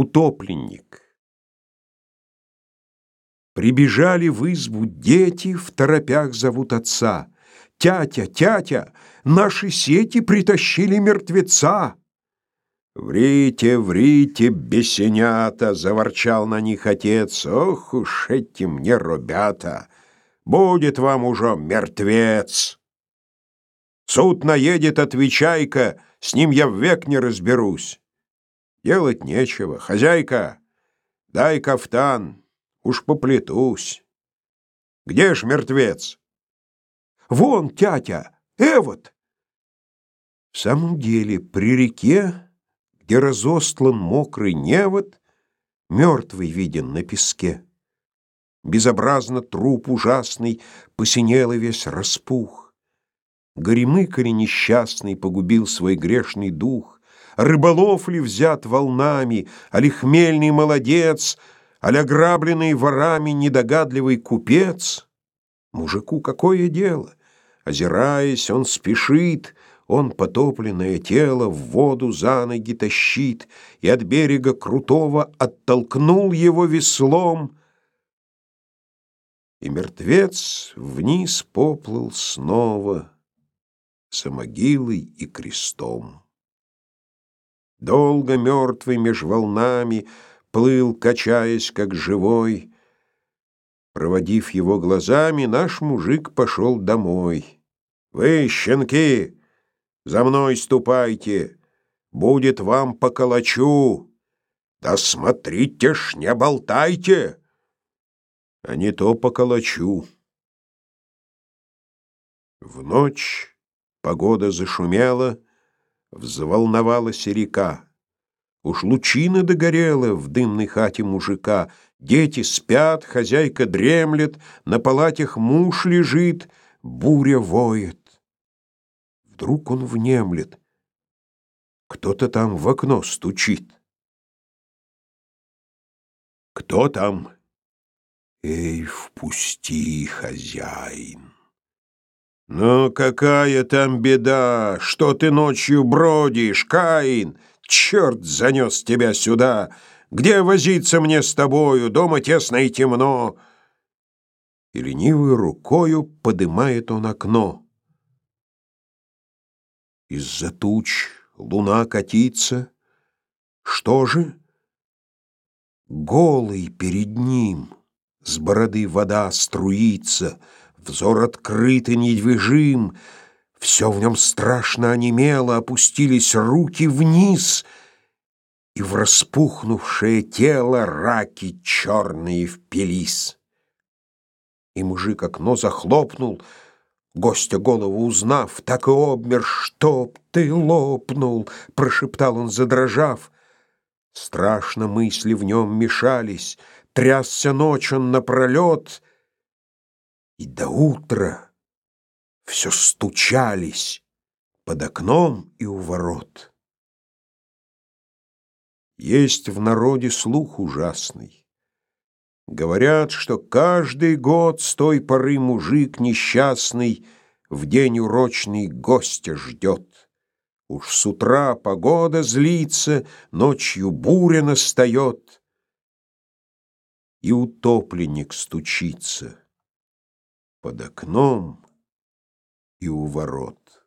Утопленник. Прибежали в избу дети, в торопях зовут отца. Тятя, тятя, наши сети притащили мертвеца. Врите, врите, бесенята, заворчал на них отец. Ох уж эти мне ребята, будет вам уже мертвец. Суд наедет, отвечай-ка, с ним я век не разберусь. Делать нечего. Хозяйка, дай кафтан, уж поплетусь. Где ж мертвец? Вон, тятя, эвот. В самом деле, при реке, где разостлан мокрый невод, мертвый виден на песке. Безобразно труп ужасный посинел и весь распух. Горемыкари несчастный погубил свой грешный дух. Рыболов ли взят волнами, али хмельный молодец, али ограбленный ворами недогадливый купец? Мужику какое дело? Озираясь, он спешит, он потопленное тело в воду за ноги тащит и от берега крутого оттолкнул его веслом, и мертвец вниз поплыл снова за могилой и крестом. Долго мертвый меж волнами плыл, качаясь, как живой. Проводив его глазами, наш мужик пошел домой. «Вы, щенки, за мной ступайте, будет вам по калачу. Да смотрите ж, не болтайте, а не то по калачу». В ночь погода зашумела, Взволновалась река. Уж лучина догорела в дымной хате мужика. Дети спят, хозяйка дремлет, на палатях муж лежит, буря воет. Вдруг он внемлет. Кто-то там в окно стучит. Кто там? Эй, впусти, хозяин. «Ну какая там беда? Что ты ночью бродишь, Каин? Черт занес тебя сюда! Где возиться мне с тобою? Дома тесно и темно!» И ленивой рукою подымает он окно. Из-за туч луна катится. Что же? Голый перед ним, с бороды вода струится — Взор открыт и недвижим, все в нем страшно онемело, опустились руки вниз, и в распухнувшее тело раки черные впились. И мужик окно захлопнул, гостя голову узнав, так и обмер, чтоб ты лопнул, прошептал он, задрожав. Страшно мысли в нем мешались, трясся ночь он напролет — и до утра все стучались под окном и у ворот. Есть в народе слух ужасный. Говорят, что каждый год с той поры мужик несчастный в день урочный гостя ждет. Уж с утра погода злится, ночью буря настает, и утопленник стучится под окном и у ворот.